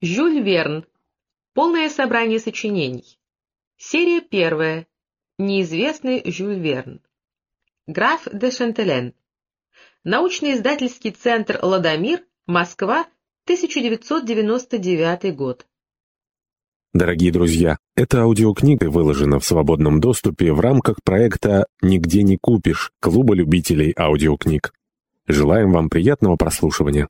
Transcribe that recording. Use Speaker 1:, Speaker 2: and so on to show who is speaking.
Speaker 1: Жюль Верн. Полное собрание сочинений. Серия первая. Неизвестный Жюль Верн. Граф де Шантелен. Научно-издательский центр «Ладомир», Москва, 1999 год.
Speaker 2: Дорогие друзья, эта аудиокнига выложена в свободном доступе в рамках проекта «Нигде не купишь» Клуба любителей аудиокниг. Желаем вам приятного прослушивания.